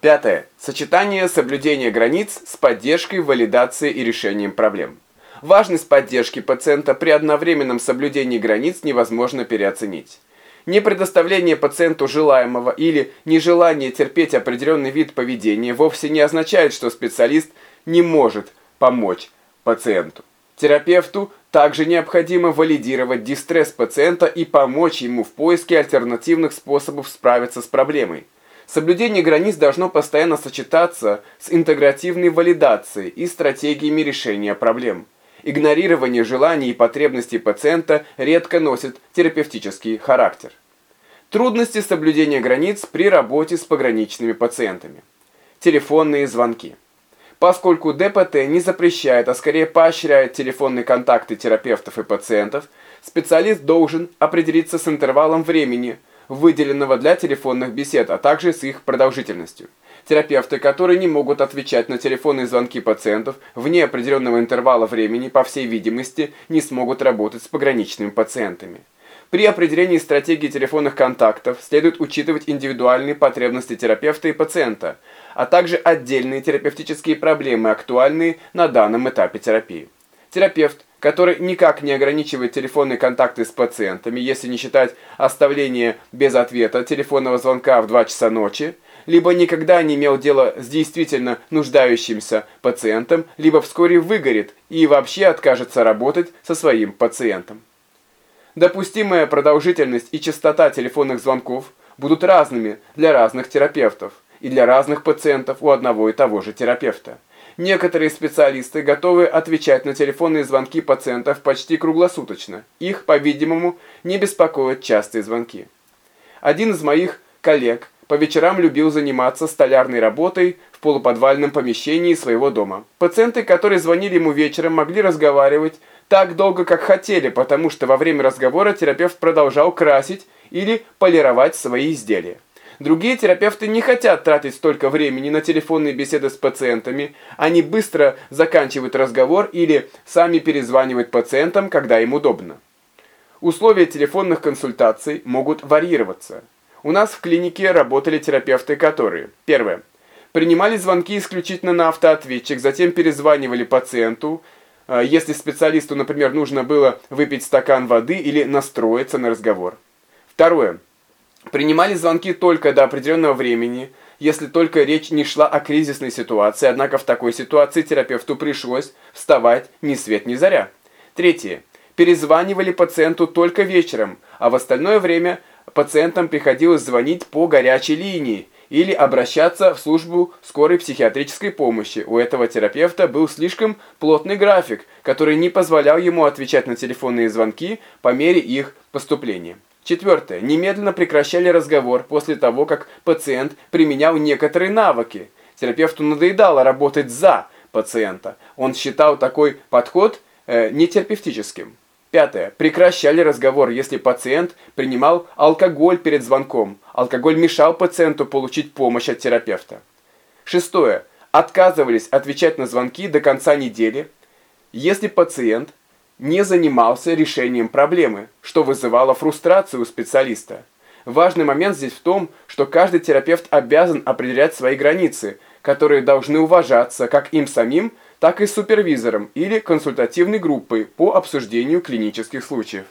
Пятое. Сочетание соблюдения границ с поддержкой, валидацией и решением проблем. Важность поддержки пациента при одновременном соблюдении границ невозможно переоценить. Не предоставление пациенту желаемого или нежелание терпеть определенный вид поведения вовсе не означает, что специалист не может помочь пациенту. Терапевту также необходимо валидировать дистресс пациента и помочь ему в поиске альтернативных способов справиться с проблемой. Соблюдение границ должно постоянно сочетаться с интегративной валидацией и стратегиями решения проблем. Игнорирование желаний и потребностей пациента редко носит терапевтический характер. Трудности соблюдения границ при работе с пограничными пациентами. Телефонные звонки. Поскольку ДПТ не запрещает, а скорее поощряет телефонные контакты терапевтов и пациентов, специалист должен определиться с интервалом времени, выделенного для телефонных бесед, а также с их продолжительностью. Терапевты, которые не могут отвечать на телефонные звонки пациентов вне определенного интервала времени, по всей видимости, не смогут работать с пограничными пациентами. При определении стратегии телефонных контактов следует учитывать индивидуальные потребности терапевта и пациента, а также отдельные терапевтические проблемы, актуальные на данном этапе терапии. Терапевт, который никак не ограничивает телефонные контакты с пациентами, если не считать оставление без ответа телефонного звонка в 2 часа ночи, либо никогда не имел дела с действительно нуждающимся пациентом, либо вскоре выгорит и вообще откажется работать со своим пациентом. Допустимая продолжительность и частота телефонных звонков будут разными для разных терапевтов и для разных пациентов у одного и того же терапевта. Некоторые специалисты готовы отвечать на телефонные звонки пациентов почти круглосуточно. Их, по-видимому, не беспокоят частые звонки. Один из моих коллег по вечерам любил заниматься столярной работой в полуподвальном помещении своего дома. Пациенты, которые звонили ему вечером, могли разговаривать так долго, как хотели, потому что во время разговора терапевт продолжал красить или полировать свои изделия. Другие терапевты не хотят тратить столько времени на телефонные беседы с пациентами, они быстро заканчивают разговор или сами перезванивают пациентам, когда им удобно. Условия телефонных консультаций могут варьироваться. У нас в клинике работали терапевты, которые Первое. Принимали звонки исключительно на автоответчик, затем перезванивали пациенту, а, если специалисту, например, нужно было выпить стакан воды или настроиться на разговор. Второе. Принимали звонки только до определенного времени, если только речь не шла о кризисной ситуации, однако в такой ситуации терапевту пришлось вставать ни свет ни заря. Третье. Перезванивали пациенту только вечером, а в остальное время пациентам приходилось звонить по горячей линии, или обращаться в службу скорой психиатрической помощи. У этого терапевта был слишком плотный график, который не позволял ему отвечать на телефонные звонки по мере их поступления. Четвертое. Немедленно прекращали разговор после того, как пациент применял некоторые навыки. Терапевту надоедало работать за пациента. Он считал такой подход э, нетерапевтическим. Пятое. Прекращали разговор, если пациент принимал алкоголь перед звонком. Алкоголь мешал пациенту получить помощь от терапевта. Шестое. Отказывались отвечать на звонки до конца недели, если пациент не занимался решением проблемы, что вызывало фрустрацию у специалиста. Важный момент здесь в том, что каждый терапевт обязан определять свои границы, которые должны уважаться как им самим, так и супервизором или консультативной группой по обсуждению клинических случаев.